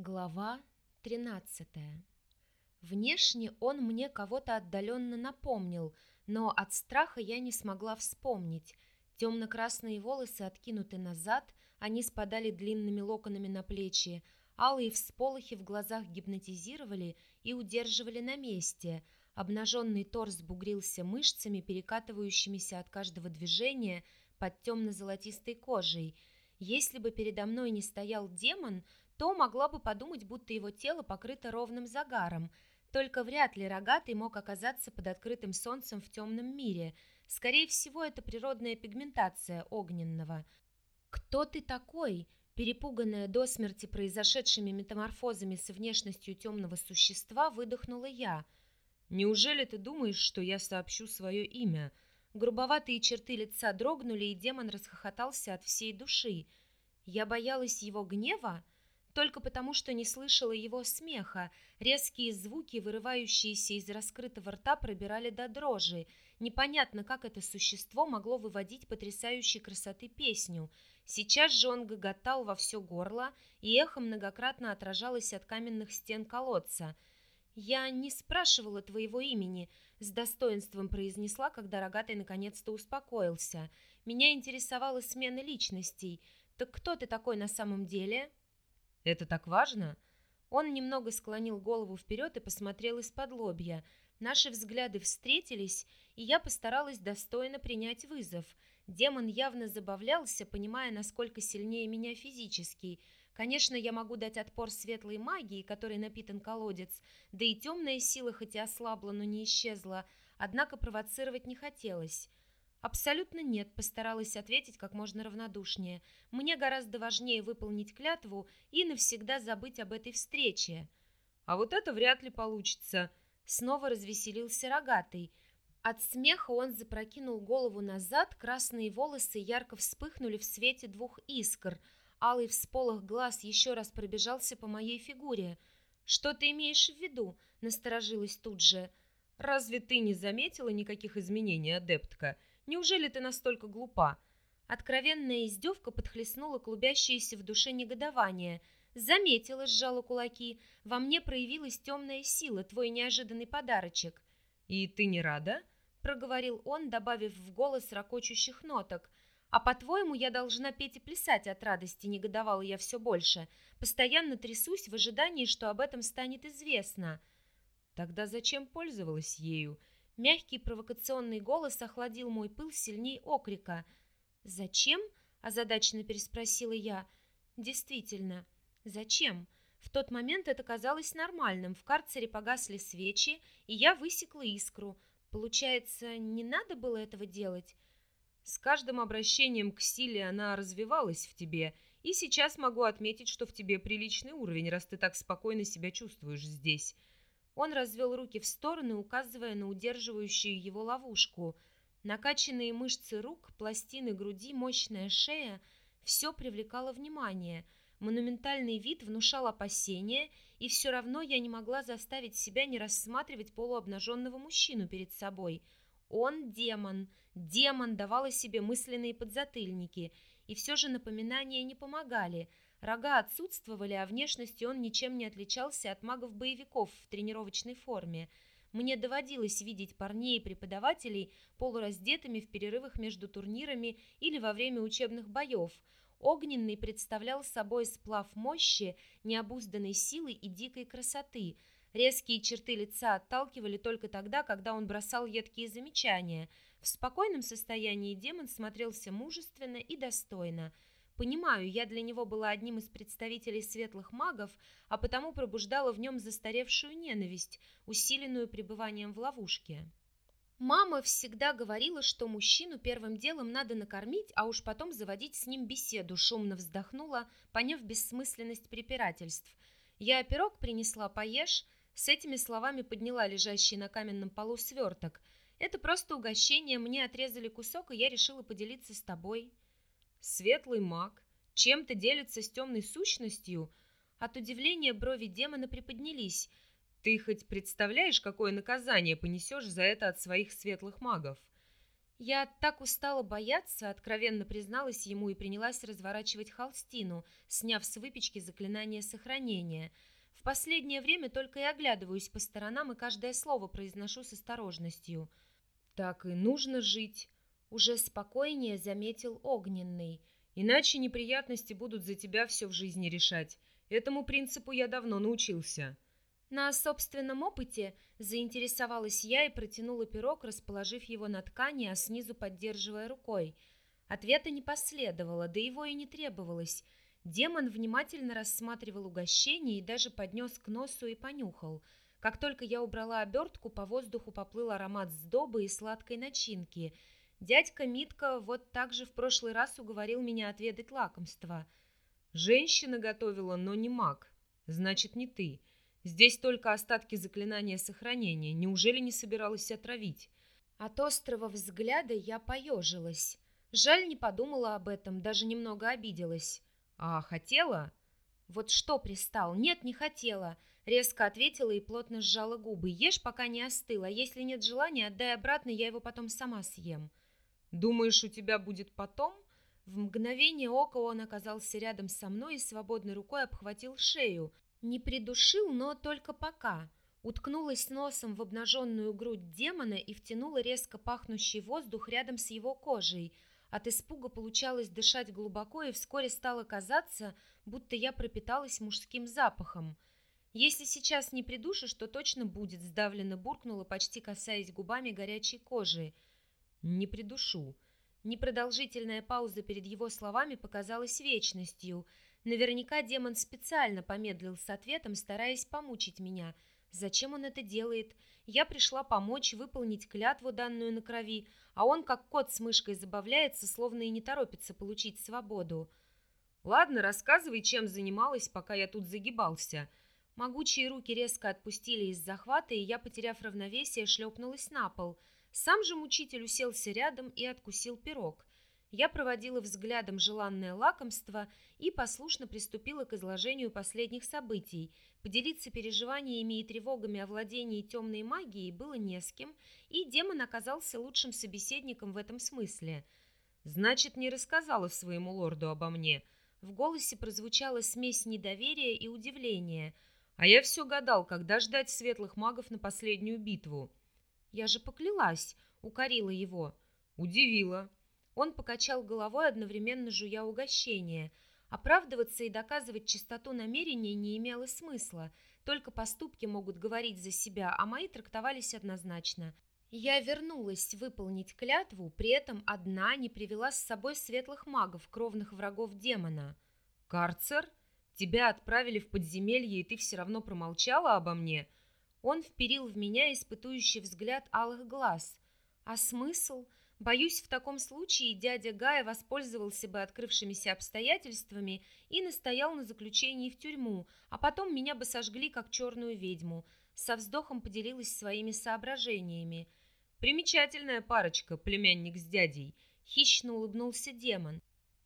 Глава 13 Внешне он мне кого-то отдаленно напомнил, но от страха я не смогла вспомнить. Темно-красные волосы откинуты назад, они спадали длинными локонами на плечи, алые всполохи в глазах гипнотизировали и удерживали на месте. Обнаженный торс бугрился мышцами, перекатывающимися от каждого движения под темно-золотистой кожей. Если бы передо мной не стоял демон, то могла бы подумать, будто его тело покрыто ровным загаром. Только вряд ли рогатый мог оказаться под открытым солнцем в темном мире. Скорее всего, это природная пигментация огненного. «Кто ты такой?» Перепуганная до смерти произошедшими метаморфозами с внешностью темного существа, выдохнула я. «Неужели ты думаешь, что я сообщу свое имя?» Грубоватые черты лица дрогнули, и демон расхохотался от всей души. Я боялась его гнева, только потому, что не слышала его смеха. Резкие звуки, вырывающиеся из раскрытого рта, пробирали до дрожи. Непонятно, как это существо могло выводить потрясающей красоты песню. Сейчас же он гоготал во все горло, и эхо многократно отражалось от каменных стен колодца. «Я не спрашивала твоего имени», — с достоинством произнесла, когда рогатый наконец-то успокоился. «Меня интересовала смена личностей. Так кто ты такой на самом деле?» Это так важно? Он немного склонил голову вперед и посмотрел из-под лобья. Наши взгляды встретились, и я постаралась достойно принять вызов. Демон явно забавлялся, понимая, насколько сильнее меня физически. Конечно, я могу дать отпор светлой магии, которой напитан колодец, да и темная сила хоть и ослабла, но не исчезла, однако провоцировать не хотелось. «Абсолютно нет», — постаралась ответить как можно равнодушнее. «Мне гораздо важнее выполнить клятву и навсегда забыть об этой встрече». «А вот это вряд ли получится», — снова развеселился рогатый. От смеха он запрокинул голову назад, красные волосы ярко вспыхнули в свете двух искр. Алый всполох глаз еще раз пробежался по моей фигуре. «Что ты имеешь в виду?» — насторожилась тут же. «Разве ты не заметила никаких изменений, адептка?» Неужели ты настолько глупа?» Откровенная издевка подхлестнула клубящееся в душе негодование. Заметила, сжала кулаки. Во мне проявилась темная сила, твой неожиданный подарочек. «И ты не рада?» — проговорил он, добавив в голос ракочущих ноток. «А по-твоему, я должна петь и плясать от радости?» — негодовала я все больше. «Постоянно трясусь в ожидании, что об этом станет известно». «Тогда зачем пользовалась ею?» Мягкий провокационный голос охладил мой пыл сильней окрика. «Зачем?» – озадаченно переспросила я. «Действительно, зачем?» В тот момент это казалось нормальным. В карцере погасли свечи, и я высекла искру. Получается, не надо было этого делать? С каждым обращением к силе она развивалась в тебе, и сейчас могу отметить, что в тебе приличный уровень, раз ты так спокойно себя чувствуешь здесь. Он развел руки в стороны, указывая на удерживающую его ловушку. Накачанные мышцы рук, пластины груди, мощная шея – все привлекало внимание. Монументальный вид внушал опасения, и все равно я не могла заставить себя не рассматривать полуобнаженного мужчину перед собой. Он демон. Демон давал о себе мысленные подзатыльники, и все же напоминания не помогали – Рога отсутствовали, а внешностью он ничем не отличался от магов-боевиков в тренировочной форме. Мне доводилось видеть парней и преподавателей полураздетыми в перерывах между турнирами или во время учебных боев. Огненный представлял собой сплав мощи, необузданной силы и дикой красоты. Резкие черты лица отталкивали только тогда, когда он бросал едкие замечания. В спокойном состоянии демон смотрелся мужественно и достойно – Понимаю, я для него была одним из представителей светлых магов, а потому пробуждала в нем застаревшую ненависть, усиленную пребыванием в ловушке. Мама всегда говорила, что мужчину первым делом надо накормить, а уж потом заводить с ним беседу, шумно вздохнула, поняв бессмысленность препирательств. Я пирог принесла, поешь, с этими словами подняла лежащий на каменном полу сверток. Это просто угощение, мне отрезали кусок, и я решила поделиться с тобой. Светлый маг чем-то делится с темной сущностью? От удивления брови демона приподнялись. Ты хоть представляешь, какое наказание понесешь за это от своих светлых магов? Я так устала бояться, откровенно призналась ему и принялась разворачивать холстину, сняв с выпечки заклинание сохранения. В последнее время только и оглядываюсь по сторонам и каждое слово произношу с осторожностью. Так и нужно жить, уже спокойнее заметил Огненный. Иначе неприятности будут за тебя все в жизни решать. Этому принципу я давно научился. На собственном опыте заинтересовалась я и протянула пирог, расположив его на ткани, а снизу поддерживая рукой. Ответа не последовало, да его и не требовалось. Демон внимательно рассматривал угощение и даже поднес к носу и понюхал. Как только я убрала обертку, по воздуху поплыл аромат сдобы и сладкой начинки. Дядька Митка вот так же в прошлый раз уговорил меня отведать лакомство. «Женщина готовила, но не маг. Значит, не ты». Здесь только остатки заклинания сохранения. Неужели не собиралась отравить? От острого взгляда я поежилась. Жаль, не подумала об этом, даже немного обиделась. А хотела? Вот что пристал? Нет, не хотела. Резко ответила и плотно сжала губы. Ешь, пока не остыло. Если нет желания, отдай обратно, я его потом сама съем. Думаешь, у тебя будет потом? В мгновение ока он оказался рядом со мной и свободной рукой обхватил шею, не придушил, но только пока. Уткнулась носом в обнаженную грудь демона и втянула резко пахнущий воздух рядом с его кожей. От испуга получалось дышать глубоко, и вскоре стало казаться, будто я пропиталась мужским запахом. Если сейчас не придушишь, то точно будет, сдавленно буркнула, почти касаясь губами горячей кожи. Не придушу. Непродолжительная пауза перед его словами показалась вечностью — Наверняка демон специально помедлил с ответом, стараясь помучить меня. Зачем он это делает? Я пришла помочь выполнить клятву, данную на крови, а он, как кот с мышкой, забавляется, словно и не торопится получить свободу. Ладно, рассказывай, чем занималась, пока я тут загибался. Могучие руки резко отпустили из захвата, и я, потеряв равновесие, шлепнулась на пол. Сам же мучитель уселся рядом и откусил пирог. Я проводила взглядом желанное лакомство и послушно приступила к изложению последних событий. Поделиться переживаниями и тревогами о владении темной магией было не с кем, и демон оказался лучшим собеседником в этом смысле. «Значит, не рассказала своему лорду обо мне». В голосе прозвучала смесь недоверия и удивления. «А я все гадал, когда ждать светлых магов на последнюю битву». «Я же поклялась», — укорила его. «Удивила», он покачал головой, одновременно жуя угощение. Оправдываться и доказывать чистоту намерений не имело смысла. Только поступки могут говорить за себя, а мои трактовались однозначно. Я вернулась выполнить клятву, при этом одна не привела с собой светлых магов, кровных врагов демона. «Карцер? Тебя отправили в подземелье, и ты все равно промолчала обо мне?» Он вперил в меня испытующий взгляд алых глаз. «А смысл?» Боюсь, в таком случае дядя Гая воспользовался бы открывшимися обстоятельствами и настоял на заключении в тюрьму, а потом меня бы сожгли как черную ведьму. Со вздохом поделилась своими соображениями. Примечательная парочка, племянник с дядей. Хищно улыбнулся демон.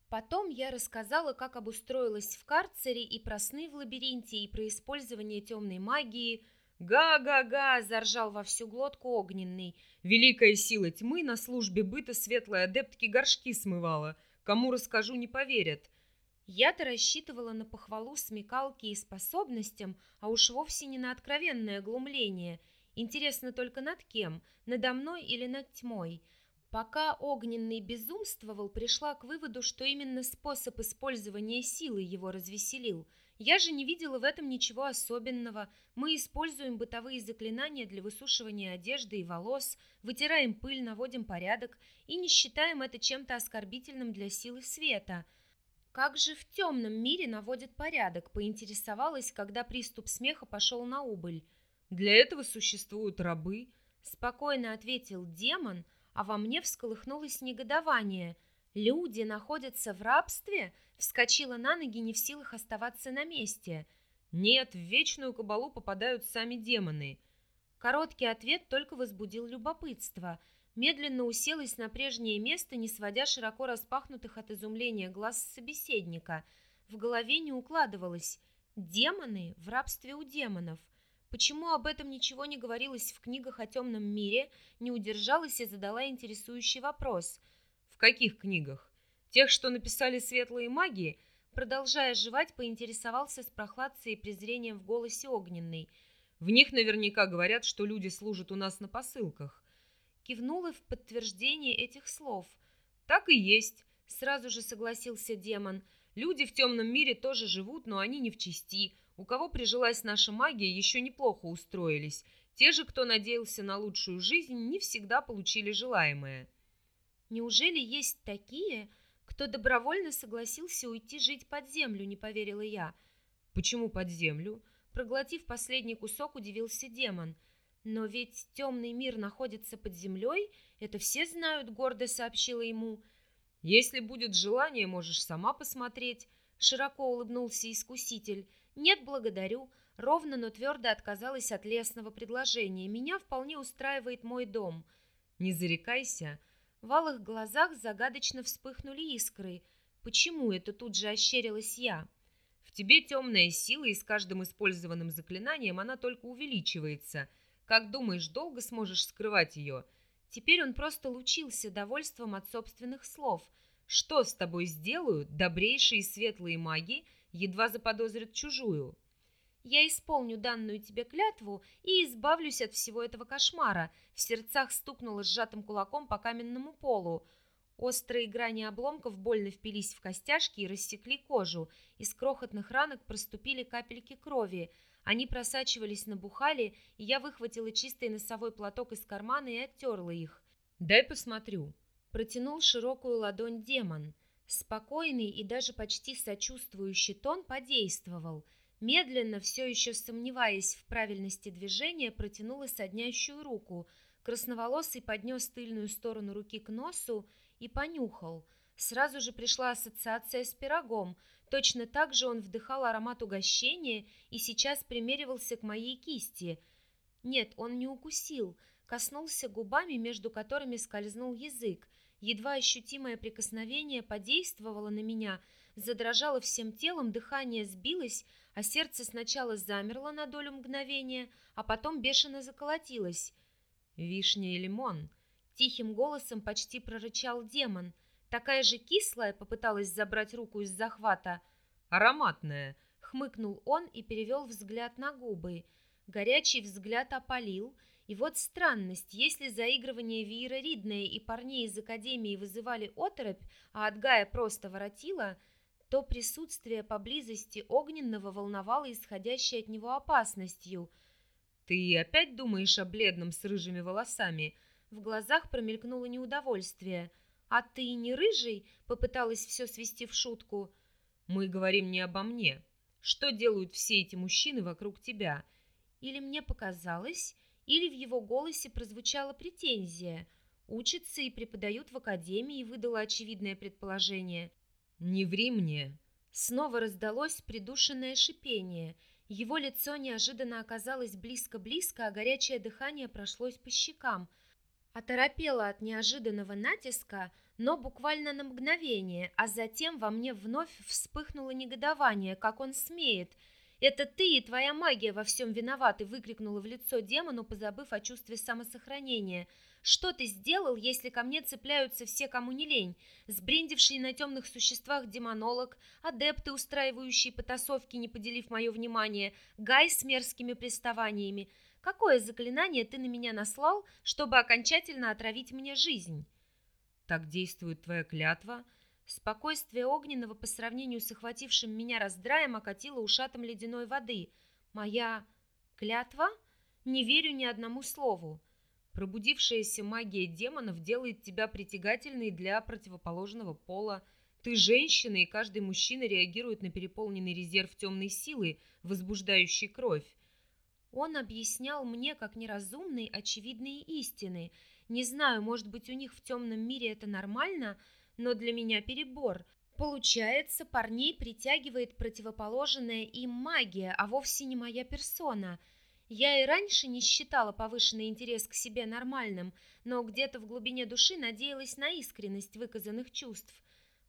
Потом я рассказала, как обустроилась в карцере и про сны в лабиринте, и про использование темной магии – «Га-га-га!» – заржал во всю глотку огненный. «Великая сила тьмы на службе быта светлой адептки горшки смывала. Кому расскажу, не поверят». Я-то рассчитывала на похвалу смекалки и способностям, а уж вовсе не на откровенное глумление. Интересно только над кем, надо мной или над тьмой. Пока огненный безумствовал, пришла к выводу, что именно способ использования силы его развеселил – я же не видела в этом ничего особенного. Мы используем бытовые заклинания для высушивания одежды и волос, вытираем пыль, наводим порядок и не считаем это чем-то оскорбительным для силы света. Как же в темном мире наводят порядок, поинтересовалась, когда приступ смеха пошел на убыль. Для этого существуют рабы, спокойно ответил демон, а во мне всколыхнулось негодование – Люди находятся в рабстве? Вскочила на ноги, не в силах оставаться на месте. Нет, в вечную кабалу попадают сами демоны. Короткий ответ только возбудил любопытство. Медленно уселась на прежнее место, не сводя широко распахнутых от изумления глаз собеседника. В голове не укладывалось. Демоны в рабстве у демонов. Почему об этом ничего не говорилось в книгах о темном мире, не удержалась и задала интересующий вопрос. «В каких книгах? Тех, что написали светлые маги?» Продолжая жевать, поинтересовался с прохладцей и презрением в голосе огненный. «В них наверняка говорят, что люди служат у нас на посылках». Кивнула в подтверждение этих слов. «Так и есть», — сразу же согласился демон. «Люди в темном мире тоже живут, но они не в чести. У кого прижилась наша магия, еще неплохо устроились. Те же, кто надеялся на лучшую жизнь, не всегда получили желаемое. Неужели есть такие, кто добровольно согласился уйти жить под землю, не поверила я. Почему под землю? Проглотив последний кусок, удивился демон. Но ведь темный мир находится под землей, это все знают, гордо сообщила ему. Если будет желание, можешь сама посмотреть. Широко улыбнулся искуситель. «Нет, благодарю». Ровно, но твердо отказалась от лесного предложения. «Меня вполне устраивает мой дом». «Не зарекайся». В алых глазах загадочно вспыхнули искры. Почему это тут же ощерилась я? В тебе темная сила, и с каждым использованным заклинанием она только увеличивается. Как думаешь, долго сможешь скрывать ее? Теперь он просто лучился довольством от собственных слов. Что с тобой сделают добрейшие светлые маги, едва заподозрят чужую. Я исполню данную тебе клятву и избавлюсь от всего этого кошмара. В сердцах стукнула сжатым кулаком по каменному полу. Острые грани обломков больно впились в костяшки и рассекли кожу. Из крохотных ранок проступили капельки крови. Они просачивались, набухали, и я выхватила чистый носовой платок из кармана и оттерла их. «Дай посмотрю». Протянул широкую ладонь демон. Спокойный и даже почти сочувствующий тон подействовал. Медленно, все еще сомневаясь в правильности движения, протянула соднящую руку. Красноволосый поднес тыльную сторону руки к носу и понюхал. Сразу же пришла ассоциация с пирогом. Точно так же он вдыхал аромат угощения и сейчас примеривался к моей кисти. Нет, он не укусил, коснулся губами, между которыми скользнул язык. Едва ощутимое прикосновение подействовало на меня, задрожало всем телом, дыхание сбилось, а сердце сначала замерло на долю мгновения, а потом бешено заколотилось. «Вишня и лимон», — тихим голосом почти прорычал демон. Такая же кислая попыталась забрать руку из захвата. «Ароматная», — хмыкнул он и перевел взгляд на губы. Горячий взгляд опалил — и вот странность, если заигрывание Виера Ридная и парней из Академии вызывали оторопь, а от Гая просто воротила, то присутствие поблизости Огненного волновало исходящей от него опасностью. «Ты опять думаешь о бледном с рыжими волосами?» В глазах промелькнуло неудовольствие. «А ты не рыжий?» — попыталась все свести в шутку. «Мы говорим не обо мне. Что делают все эти мужчины вокруг тебя?» Или мне показалось, или в его голосе прозвучала претензия. Учатся и преподают в академии, выдало очевидное предположение. «Не ври мне!» Снова раздалось придушенное шипение. Его лицо неожиданно оказалось близко-близко, а горячее дыхание прошлось по щекам. Оторопела от неожиданного натиска, но буквально на мгновение, а затем во мне вновь вспыхнуло негодование, как он смеет – «Это ты и твоя магия во всем виноваты!» выкрикнула в лицо демону, позабыв о чувстве самосохранения. «Что ты сделал, если ко мне цепляются все, кому не лень? Сбрендивший на темных существах демонолог, адепты, устраивающие потасовки, не поделив мое внимание, Гай с мерзкими приставаниями. Какое заклинание ты на меня наслал, чтобы окончательно отравить мне жизнь?» «Так действует твоя клятва?» Спокойствие огненного по сравнению с охватившим меня раздраем окатило ушатом ледяной воды. Моя клятва? Не верю ни одному слову. Пробудившаяся магия демонов делает тебя притягательной для противоположного пола. Ты женщина, и каждый мужчина реагирует на переполненный резерв темной силы, возбуждающий кровь. Он объяснял мне, как неразумные, очевидные истины. Не знаю, может быть, у них в темном мире это нормально, но для меня перебор. Получается, парней притягивает противоположная им магия, а вовсе не моя персона. Я и раньше не считала повышенный интерес к себе нормальным, но где-то в глубине души надеялась на искренность выказанных чувств.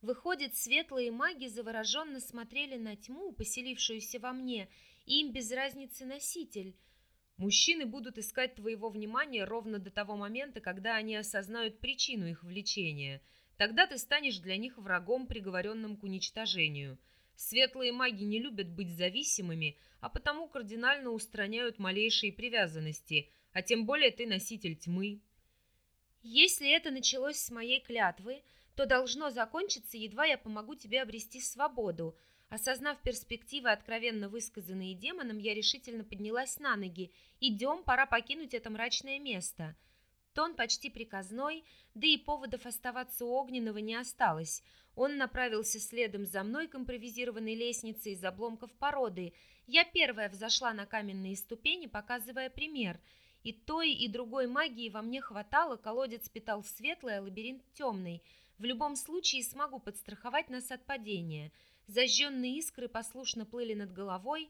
Выходит, светлые маги завороженно смотрели на тьму, поселившуюся во мне, и им без разницы носитель. Мужчины будут искать твоего внимания ровно до того момента, когда они осознают причину их влечения. Тогда ты станешь для них врагом, приговоренным к уничтожению. Светлые маги не любят быть зависимыми, а потому кардинально устраняют малейшие привязанности, а тем более ты носитель тьмы. Если это началось с моей клятвы, то должно закончиться, едва я помогу тебе обрести свободу. Осознав перспективы, откровенно высказанные демоном, я решительно поднялась на ноги. «Идем, пора покинуть это мрачное место». Тон почти приказной, да и поводов оставаться у Огненного не осталось. Он направился следом за мной к импровизированной лестнице из обломков породы. Я первая взошла на каменные ступени, показывая пример. И той, и другой магии во мне хватало, колодец питал светлый, а лабиринт темный. В любом случае смогу подстраховать нас от падения. Зажженные искры послушно плыли над головой.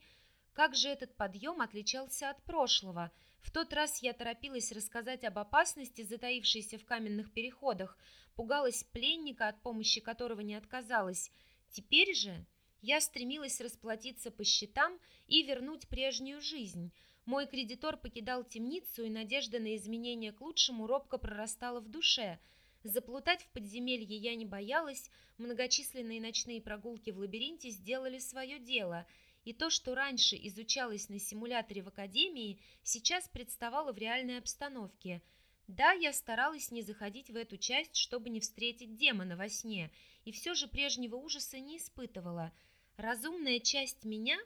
Как же этот подъем отличался от прошлого – в тот раз я торопилась рассказать об опасности, затаившейся в каменных переходах, пугалась пленника, от помощи которого не отказалась. Теперь же я стремилась расплатиться по счетам и вернуть прежнюю жизнь. Мой кредитор покидал темницу, и надежда на изменения к лучшему робко прорастала в душе. Заплутать в подземелье я не боялась, многочисленные ночные прогулки в лабиринте сделали свое дело — и то, что раньше изучалось на симуляторе в академии, сейчас представало в реальной обстановке. Да, я старалась не заходить в эту часть, чтобы не встретить демона во сне, и все же прежнего ужаса не испытывала. Разумная часть меня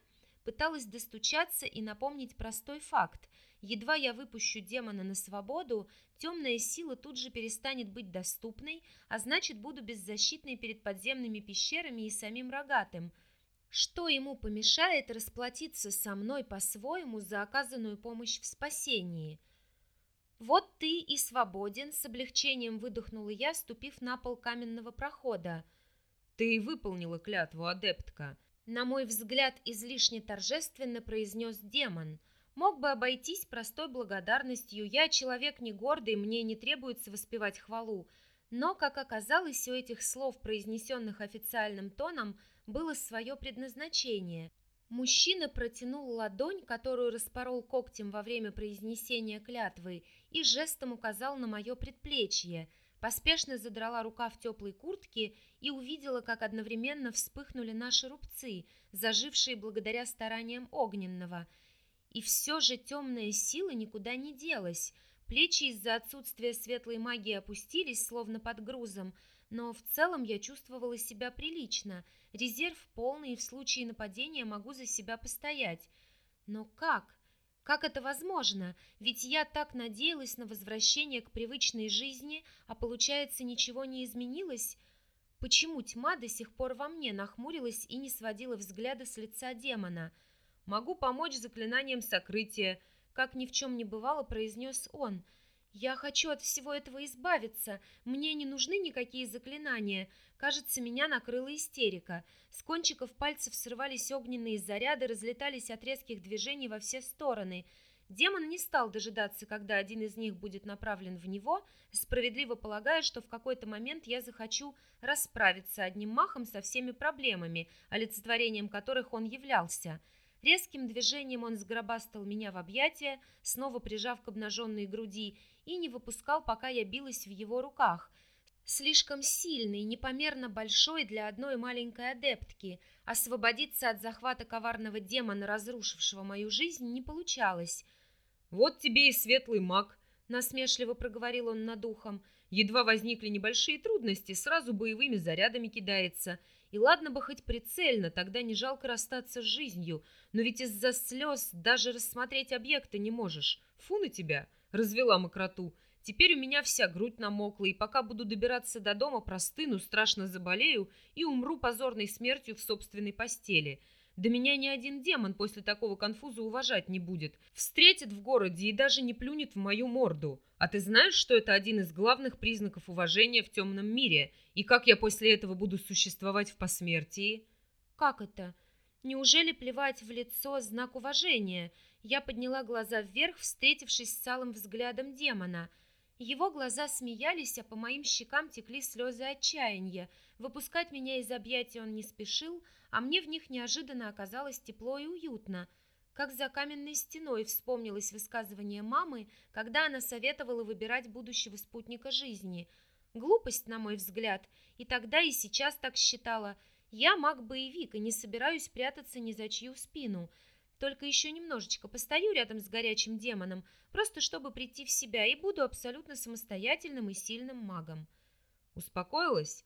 пыталась достучаться и напомнить простой факт. Едва я выпущу демона на свободу, темная сила тут же перестанет быть доступной, а значит, буду беззащитной перед подземными пещерами и самим рогатым – что ему помешает расплатиться со мной по-своему за оказанную помощь в спасении? Вот ты и свободен, с облегчением выдохнула я, ступив на пол каменного прохода. Ты выполнила клятву, адептка. На мой взгляд, излишне торжественно произнес демон. Мог бы обойтись простой благодарностью. Я человек не гордый, мне не требуется воспевать хвалу. Но, как оказалось, у этих слов, произнесенных официальным тоном, было свое предназначение. Мужчина протянул ладонь, которую распорол когтем во время произнесения клятвы, и жестом указал на мое предплечье. Поспешно задрала рука в теплой куртке и увидела, как одновременно вспыхнули наши рубцы, зажившие благодаря стараниям Огненного. И все же темная сила никуда не делась. Плечи из-за отсутствия светлой магии опустились, словно под грузом, но в целом я чувствовала себя прилично. Резерв полный, и в случае нападения могу за себя постоять. Но как? Как это возможно? Ведь я так надеялась на возвращение к привычной жизни, а получается ничего не изменилось. Почему тьма до сих пор во мне нахмурилась и не сводила взгляда с лица демона? Могу помочь заклинанием сокрытия, как ни в чем не бывало, произнес он – я хочу от всего этого избавиться. Мне не нужны никакие заклинания. Кажется, меня накрыла истерика. С кончиков пальцев срывались огненные заряды, разлетались от резких движений во все стороны. Демон не стал дожидаться, когда один из них будет направлен в него, справедливо полагая, что в какой-то момент я захочу расправиться одним махом со всеми проблемами, олицетворением которых он являлся – Резким движением он сгробастал меня в объятия, снова прижав к обнаженной груди, и не выпускал, пока я билась в его руках. Слишком сильный, непомерно большой для одной маленькой адептки. Освободиться от захвата коварного демона, разрушившего мою жизнь, не получалось. «Вот тебе и светлый маг», — насмешливо проговорил он над ухом. «Едва возникли небольшие трудности, сразу боевыми зарядами кидается». И ладно бы хоть прицельно, тогда не жалко расстаться с жизнью, но ведь из-за слез даже рассмотреть объекты не можешь. Фу на тебя, развела мокроту. Теперь у меня вся грудь намокла, и пока буду добираться до дома, простыну, страшно заболею и умру позорной смертью в собственной постели. Да меня ни один демон после такого конфуза уважать не будет. Встретит в городе и даже не плюнет в мою морду. А ты знаешь, что это один из главных признаков уважения в темном мире? И как я после этого буду существовать в посмертии? Как это? Неужели плевать в лицо знак уважения? Я подняла глаза вверх, встретившись с алым взглядом демона – его глаза смеялись, а по моим щекам текли слезы отчаяния. Выпускать меня из объятий он не спешил, а мне в них неожиданно оказалось тепло и уютно. как за каменной стеной вспомнилось высказывание мамы, когда она советовала выбирать будущего спутника жизни. Глупость, на мой взгляд, и тогда и сейчас так считала. Я маг-боевик и не собираюсь прятаться ни за чью спину. Только еще немножечко постою рядом с горячим демоном, просто чтобы прийти в себя, и буду абсолютно самостоятельным и сильным магом. Успокоилась?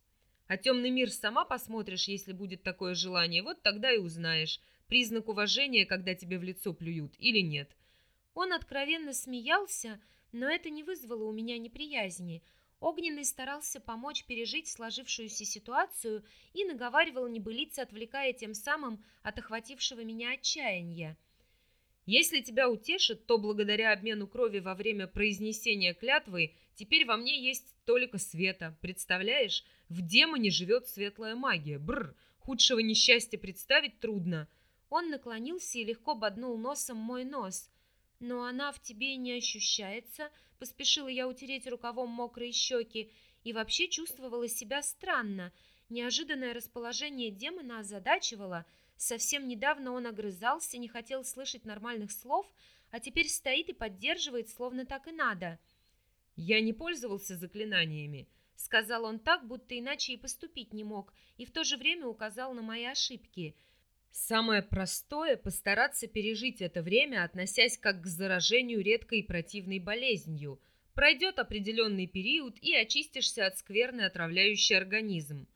А темный мир сама посмотришь, если будет такое желание, вот тогда и узнаешь, признак уважения, когда тебе в лицо плюют, или нет. Он откровенно смеялся, но это не вызвало у меня неприязни. Огненный старался помочь пережить сложившуюся ситуацию и наговаривал небылицы, отвлекая тем самым от охватившего меня отчаяния. Если тебя утешит, то благодаря обмену крови во время произнесения клятвы теперь во мне есть только света. Представляешь, в демоне живет светлая магия. Бррр, худшего несчастья представить трудно. Он наклонился и легко боднул носом мой нос. «Но она в тебе не ощущается», — поспешила я утереть рукавом мокрые щеки, и вообще чувствовала себя странно. Неожиданное расположение демона озадачивало. Совсем недавно он огрызался, не хотел слышать нормальных слов, а теперь стоит и поддерживает, словно так и надо. «Я не пользовался заклинаниями», — сказал он так, будто иначе и поступить не мог, и в то же время указал на мои ошибки — Самое простое – постараться пережить это время, относясь как к заражению редкой и противной болезнью. Пройдет определенный период, и очистишься от скверны, отравляющей организм.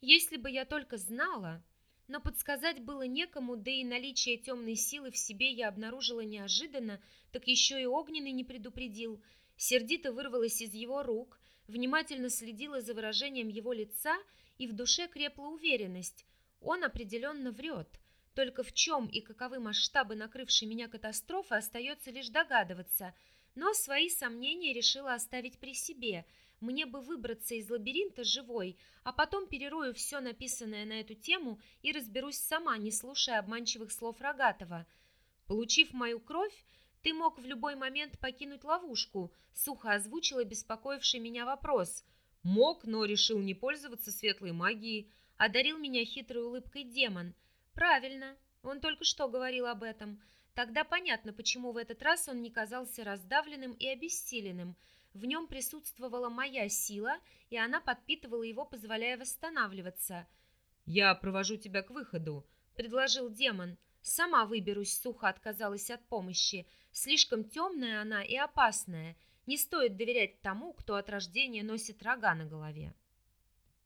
Если бы я только знала, но подсказать было некому, да и наличие темной силы в себе я обнаружила неожиданно, так еще и огненный не предупредил. Сердито вырвалась из его рук, внимательно следила за выражением его лица, и в душе крепла уверенность – он определенно врет. Только в чем и каковы масштабы накрывшей меня катастрофы остается лишь догадываться. Но свои сомнения решила оставить при себе. Мне бы выбраться из лабиринта живой, а потом перерою все написанное на эту тему и разберусь сама, не слушая обманчивых слов Рогатова. Получив мою кровь, ты мог в любой момент покинуть ловушку, сухо озвучила беспокоивший меня вопрос. Мог, но решил не пользоваться светлой магией, одарил меня хитрой улыбкой демон. Правильно, он только что говорил об этом. Тогда понятно, почему в этот раз он не казался раздавленным и обессиленным. В нем присутствовала моя сила, и она подпитывала его, позволяя восстанавливаться. «Я провожу тебя к выходу», — предложил демон. «Сама выберусь», — сухо отказалась от помощи. «Слишком темная она и опасная. Не стоит доверять тому, кто от рождения носит рога на голове».